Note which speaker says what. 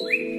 Speaker 1: you